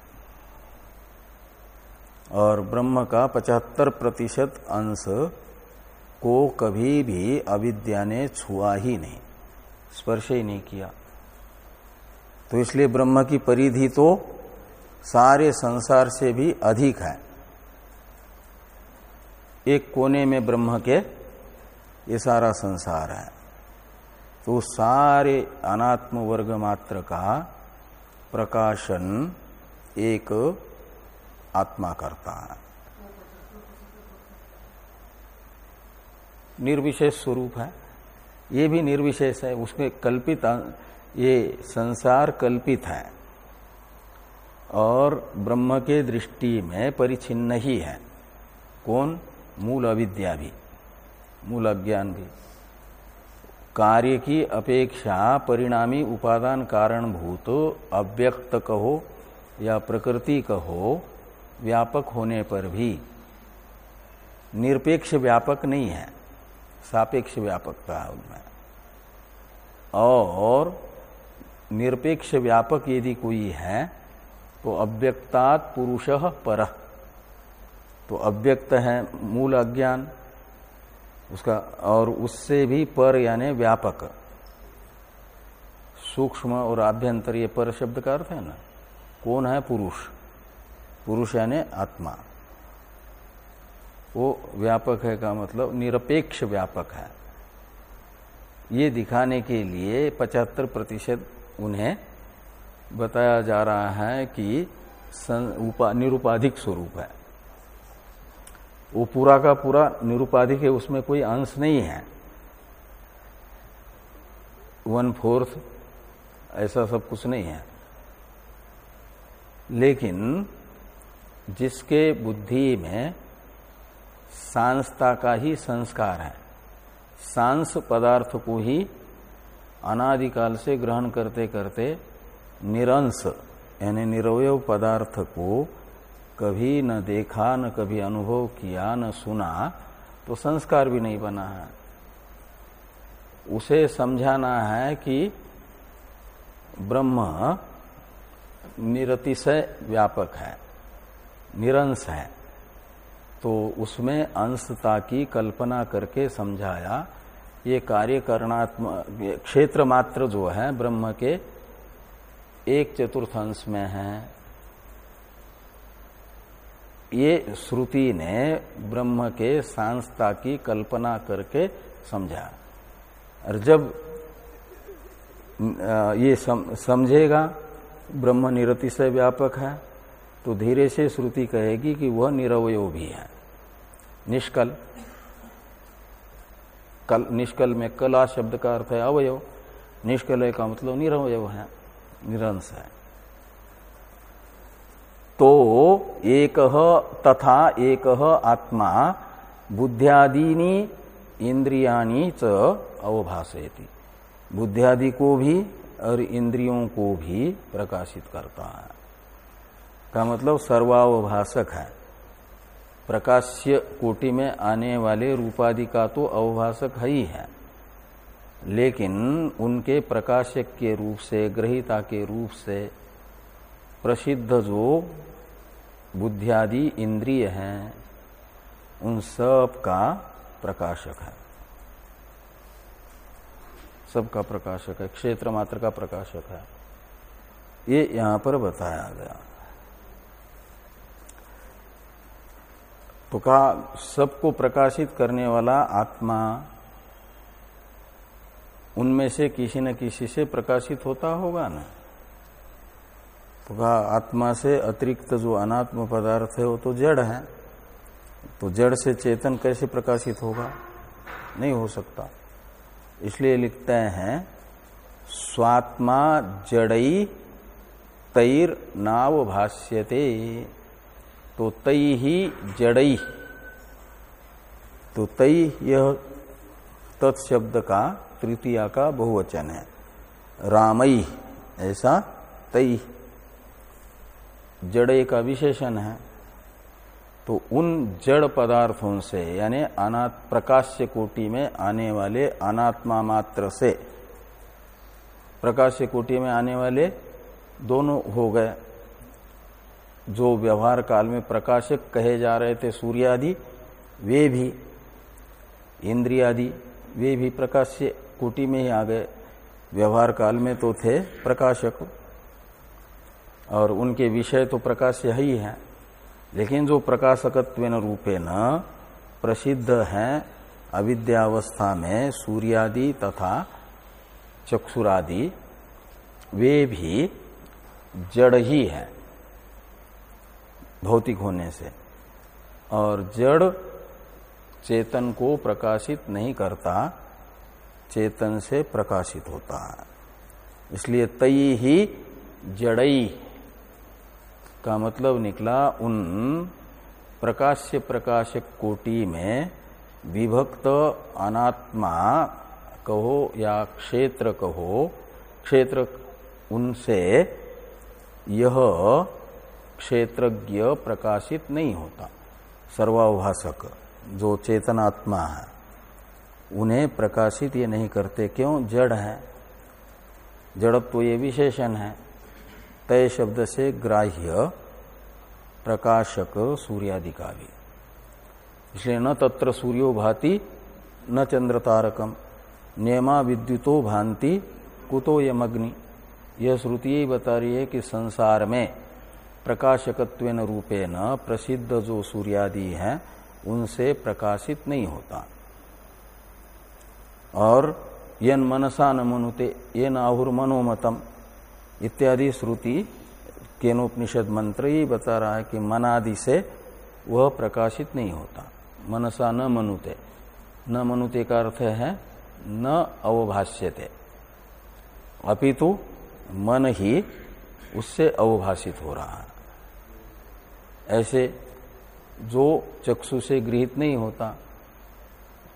और ब्रह्म का पचहत्तर प्रतिशत अंश को कभी भी अविद्या ने छुआ ही नहीं, स्पर्श ही नहीं किया। तो इसलिए ब्रह्म की परिधि तो सारे संसार से भी अधिक है। एक कोने में ब्रह्म के ये सारा संसार है। तो सारे अनात्म वर्ग मात्र का प्रकाशन एक आत्मा करता है। निर्विशेष स्वरूप है। ये भी निर्विशेष है, उसमें कल्पित, ये संसार कल्पित है। और ब्रह्म के दृष्टि में परिचिन्न ही है। कौन? मूल अविद्या भी मूल अज्ञान भी। कार्य की अपेक्षा परिणामी उपादान कारणभूत अव्यक्त कहो या प्रकृति कहो व्यापक होने पर भी। निरपेक्ष व्यापक नहीं है, सापेक्ष व्यापकता है उनमें। और निरपेक्ष व्यापक यदि कोई है तो अव्यक्तात् पुरुष पर। तो अव्यक्त है मूल अज्ञान, उसका और उससे भी पर यानी व्यापक। सूक्ष्म और आभ्यंतर ये पर शब्द का अर्थ है ना? कौन है? पुरुष। पुरुष यानी आत्मा। वो व्यापक है का मतलब निरपेक्ष व्यापक है। ये दिखाने के लिए पचहत्तर प्रतिशत उन्हें बताया जा रहा है कि निरुपाधिक स्वरूप है। वो पूरा का पूरा निरुपाधिक है उसमें कोई अंश नहीं है। वन फोर्थ ऐसा सब कुछ नहीं है। लेकिन जिसके बुद्धि में सांसता का ही संस्कार है, सांस पदार्थ को ही अनादिकाल से ग्रहण करते करते निरंश यानी निरवय पदार्थ को कभी न देखा, न कभी अनुभव किया, न सुना तो संस्कार भी नहीं बना है। उसे समझाना है कि ब्रह्म निरतिशय व्यापक है, निरंश है। तो उसमें अंशता की कल्पना करके समझाया, ये कार्य करणात्मक क्षेत्र मात्र जो है ब्रह्म के, एक चतुर्थ अंश में है। ये श्रुति ने ब्रह्म के सांसता की कल्पना करके समझा। और जब ये सम, समझेगा ब्रह्म निरति से व्यापक है तो धीरे से श्रुति कहेगी कि वह निरवय भी है। निष्कल। कल निष्कल में कला शब्द का अर्थ है अवयव। निष्कल का मतलब निरवय है निरंश है। तो एक तथा एक आत्मा बुद्धियादीनी इंद्रियानी च अवभाषयती बुद्धियादि को भी और इंद्रियों को भी प्रकाशित करता है। का मतलब सर्वावभाषक है। प्रकाश्य कोटि में आने वाले रूपादि का तो अवभाषक है ही है। लेकिन उनके प्रकाशक के रूप से, ग्रहिता के रूप से प्रसिद्ध जो बुद्धियादि इंद्रिय हैं, उन सब का प्रकाशक है। सबका प्रकाशक है, क्षेत्र मात्र का प्रकाशक है। ये यहाँ पर बताया गया। तो कहा सबको प्रकाशित करने वाला आत्मा, उनमें से किसी न किसी से प्रकाशित होता होगा ना? तो कहा आत्मा से अतिरिक्त जो अनात्म पदार्थ है, वो तो जड़ है। तो जड़ से चेतन कैसे प्रकाशित होगा? नहीं हो सकता। इसलिए लिखते हैं, स्वात्मा जड़ई तैर नाव भाष्यते। तो तई ही जड़ई। तो तई यह तत्शब्द का तृतीया का बहुवचन है। रामई ऐसा तई जड़े का विशेषण है तो उन जड़ पदार्थों से, यानी अनाथ प्रकाश्य कोटि में आने वाले अनात्मा मात्र से, प्रकाश्य कोटि में आने वाले दोनों हो गए। जो व्यवहार काल में प्रकाशक कहे जा रहे थे, सूर्यादि, वे भी, इंद्रियादि, वे भी प्रकाश्य कोटि में ही आ गए। व्यवहार काल में तो थे प्रकाशक। और उनके विषय तो प्रकाश ही है। लेकिन जो प्रकाशकत्व रूपे न प्रसिद्ध है, अविद्यावस्था में सूर्यादि तथा चक्षुरादि, वे भी जड़ ही है, भौतिक होने से। और जड़ चेतन को प्रकाशित नहीं करता, चेतन से प्रकाशित होता है। इसलिए तई ही जड़ई का मतलब निकला उन प्रकाश्य प्रकाशक कोटि में विभक्त अनात्मा, कहो या क्षेत्र कहो, क्षेत्र उनसे यह क्षेत्रज्ञ प्रकाशित नहीं होता। सर्वाभाषक जो चेतनात्मा है, उन्हें प्रकाशित ये नहीं करते, क्यों? जड़ है। जड़त्व तो ये विशेषण है। तय शब्द से ग्राह्य, प्रकाशक सूर्यादि का भी इसलिए न तत्र सूर्यो भाति, न चंद्र तारकम नियमा विद्युतो भांति कुतो यमग्नि। यह श्रुति ही बता रही है कि संसार में प्रकाशकत्व रूपे न प्रसिद्ध जो सूर्यादि हैं, उनसे प्रकाशित नहीं होता। और यन मनसा न मनुते ये नाहुर मनोमतम इत्यादि श्रुति केनोपनिषद मंत्र ही बता रहा है कि मनादि से वह प्रकाशित नहीं होता। मनसा न मनुते। न मनुते का अर्थ है, न अवभाष्यते। अपितु मन ही उससे अवभाषित हो रहा है। ऐसे जो चक्षु से गृहित नहीं होता,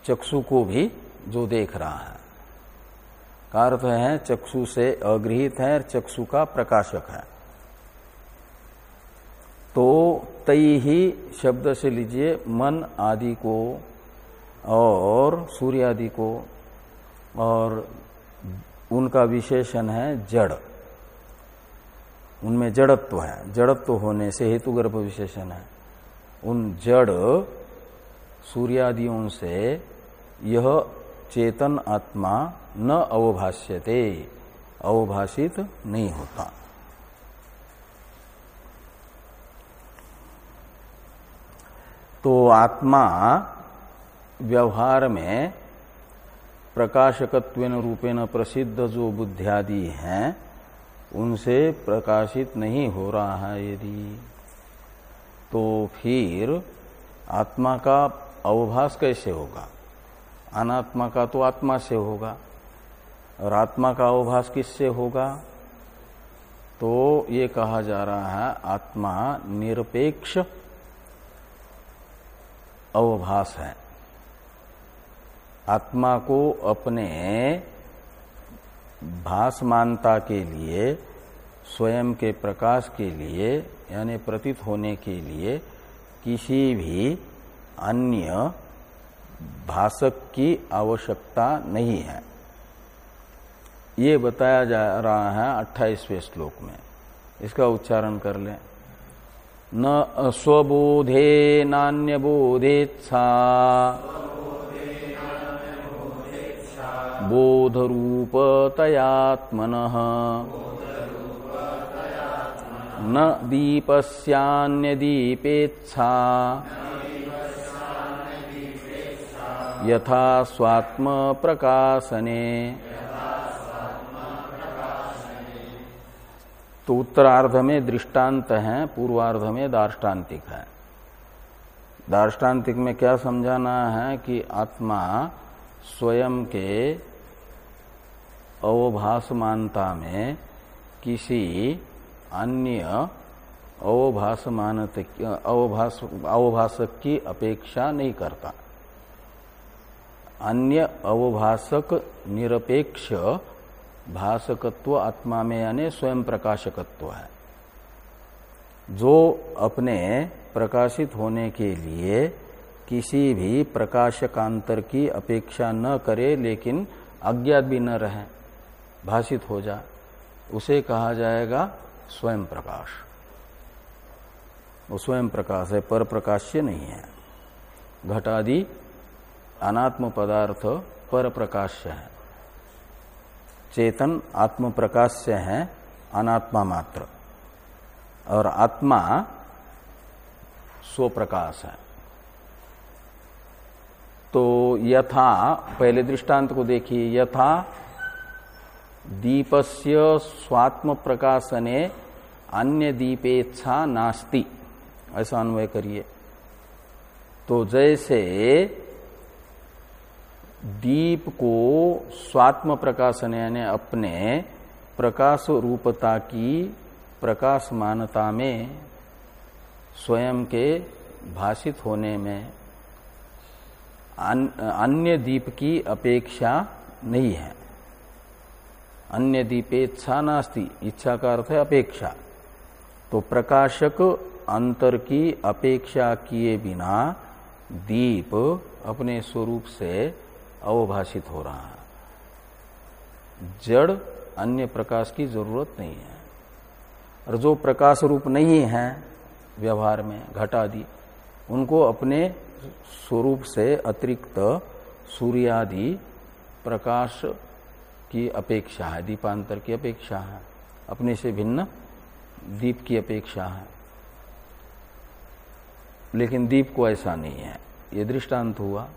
चक्षु को भी जो देख रहा है। का अर्थ है, चक्षु से अगृहित है चक्षु का प्रकाशक है। तो तई ही शब्द से लीजिए, मन आदि को और सूर्य आदि को, और उनका विशेषण है जड़। उनमें जड़त्व है। जड़त्व होने से हेतु गर्भ विशेषण है। उन जड़ सूर्यादियों से यह चेतन आत्मा न अवभाष्यते। अवभाषित नहीं होता। तो आत्मा व्यवहार में प्रकाशकत्व रूपेण प्रसिद्ध जो बुद्धियादि हैं, उनसे प्रकाशित नहीं हो रहा है यदि। तो फिर आत्मा का अवभास कैसे होगा? अनात्मा का तो आत्मा से होगा और आत्मा का अवभास किससे होगा? तो ये कहा जा रहा है, आत्मा निरपेक्ष अवभास है। आत्मा को अपने भासमानता के लिए, स्वयं के प्रकाश के लिए, यानी प्रतीत होने के लिए, किसी भी अन्य भाषक की आवश्यकता नहीं है। ये बताया जा रहा है अट्ठाईसवें श्लोक में। इसका उच्चारण कर लें। न स्वबोधे नान्य बोधेच्छा बोधरूपतयात्मन। न दीपस्यान्यदीपेच्छा। यथा स्वात्म प्रकाशने तो उत्तरार्ध में दृष्टांत है पूर्वार्ध में दार्ष्टान्तिक है। दार्ष्टान्तिक में क्या समझाना है कि आत्मा स्वयं के अवभासमानता में किसी अन्य अवभासमान अवभास अवभाषक की अपेक्षा नहीं करता। अन्य अवभाषक निरपेक्ष भाषकत्व आत्मा में यानी स्वयं प्रकाशकत्व है। जो अपने प्रकाशित होने के लिए किसी भी प्रकाशकांतर की अपेक्षा न करे, लेकिन अज्ञात भी न रहे, भाषित हो जाए उसे कहा जाएगा स्वयं प्रकाश। वो स्वयं प्रकाश है, पर प्रकाश्य नहीं है। घटादि अनात्म पदार्थ पर प्रकाश्य है। चेतन आत्म प्रकाश्य है, अनात्मा मात्र। और आत्मा स्वप्रकाश है। तो यथा, पहले दृष्टांत को देखिए, यथा दीपस्य स्वात्म प्रकाशने अन्य दीपेच्छा नास्ति। ऐसा अन्वय करिए। तो जैसे दीप को स्वात्म प्रकाशन यानी अपने प्रकाश रूपता की प्रकाश मानता में स्वयं के भाषित होने में अन्य दीप की अपेक्षा नहीं है। अन्य दीपेच्छा नास्ती, इच्छा का अर्थ है अपेक्षा। तो प्रकाशक अंतर की अपेक्षा किए बिना दीप अपने स्वरूप से अवभाषित हो रहा है। जड़ अन्य प्रकाश की ज़रूरत नहीं है। और जो प्रकाश रूप नहीं है व्यवहार में, घटादि, उनको अपने स्वरूप से अतिरिक्त सूर्यादि प्रकाश की अपेक्षा है, दीपांतर की अपेक्षा है, अपने से भिन्न दीप की अपेक्षा है। लेकिन दीप को ऐसा नहीं है। ये दृष्टांत हुआ।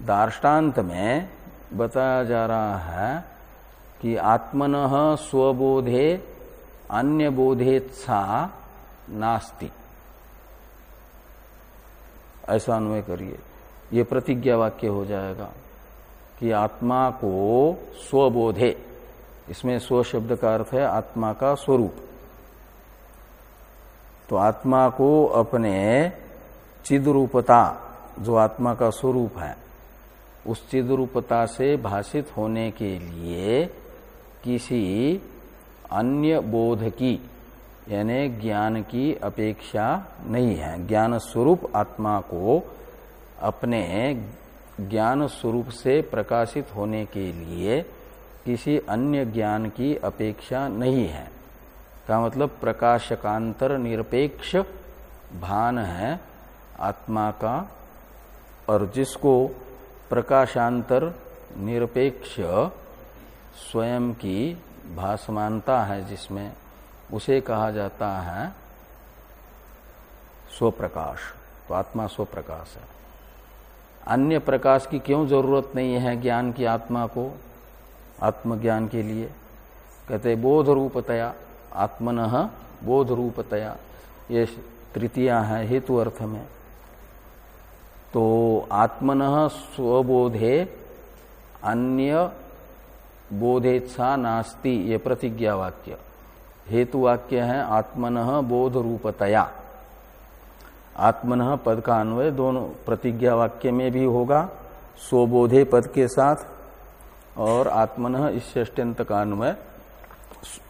दार्टान्त में बताया जा रहा है कि आत्मन स्वबोधे अन्य बोधेच्छा नास्ति। ऐसा अन्वय करिए। ये प्रतिज्ञा वाक्य हो जाएगा कि आत्मा को स्वबोधे। इसमें स्व शब्द का अर्थ है आत्मा का स्वरूप। तो आत्मा को अपने चिद्रूपता, जो आत्मा का स्वरूप है उस चिद्रूपता से भाषित होने के लिए किसी अन्य बोध की, यानी ज्ञान की अपेक्षा नहीं है। ज्ञान स्वरूप आत्मा को अपने ज्ञान स्वरूप से प्रकाशित होने के लिए किसी अन्य ज्ञान की अपेक्षा नहीं है। का मतलब प्रकाशकांतर निरपेक्ष भान है आत्मा का, और जिसको प्रकाशांतर निरपेक्ष स्वयं की भासमानता है जिसमें उसे कहा जाता है स्वप्रकाश तो आत्मा स्वप्रकाश है। अन्य प्रकाश की क्यों ज़रूरत नहीं है ज्ञान की आत्मा को? आत्मज्ञान के लिए। कहते बोध रूपतया आत्मन बोध रूपतया ये तृतीया है, हेतु अर्थ में। तो आत्मन स्वबोधे अन्य बोधेच्छा नास्ति, ये प्रतिज्ञा वाक्य। हेतु वाक्य है आत्मन बोध रूपतया आत्मन पद का अन्वय दोनों प्रतिज्ञा वाक्य में भी होगा, स्वबोधे पद के साथ, और आत्मन इस षष्ट्यंत का अन्वय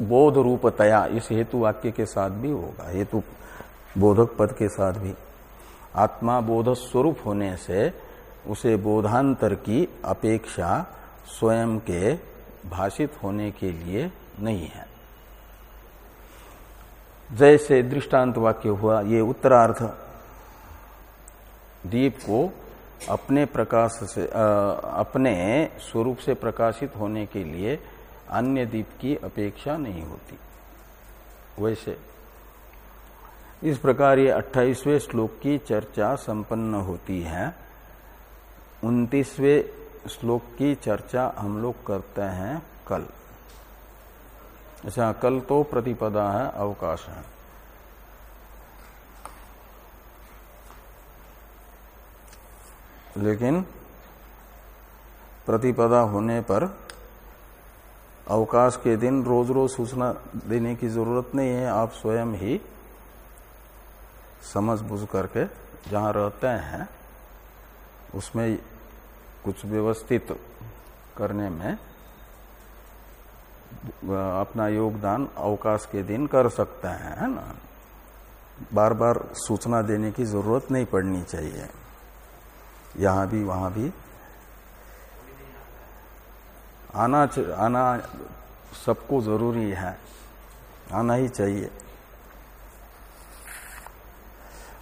बोध रूपतया इस हेतु वाक्य के साथ भी होगा, हेतु बोधक पद के साथ भी। आत्मा बोध स्वरूप होने से उसे बोधांतर की अपेक्षा स्वयं के भाषित होने के लिए नहीं है। जैसे दृष्टांत वाक्य हुआ ये उत्तरार्थ। दीप को अपने प्रकाश से आ, अपने स्वरूप से प्रकाशित होने के लिए अन्य दीप की अपेक्षा नहीं होती। वैसे इस प्रकार ये अट्ठाईसवें श्लोक की चर्चा संपन्न होती है। उन्तीसवें श्लोक की चर्चा हम लोग करते हैं कल। अच्छा कल तो प्रतिपदा है, अवकाश है। लेकिन प्रतिपदा होने पर अवकाश के दिन रोज रोज सूचना देने की ज़रूरत नहीं है, आप स्वयं ही समझ बुझ करके जहाँ रहते हैं, उसमें कुछ व्यवस्थित करने में अपना योगदान अवकाश के दिन कर सकते हैं, है ना? बार बार सूचना देने की ज़रूरत नहीं पड़नी चाहिए। यहाँ भी, वहाँ भी। आना आना सबको ज़रूरी है, आना ही चाहिए।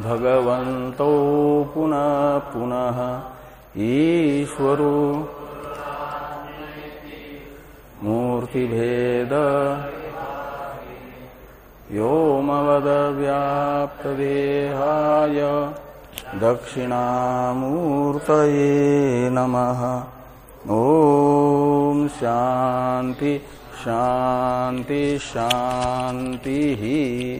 भगवन्तो पुनः पुनः ईश्वरो मूर्तिभेद व्याप्तदेहाय दक्षिणामूर्तये नमः। ॐ शान्ति शान्ति शान्तिः।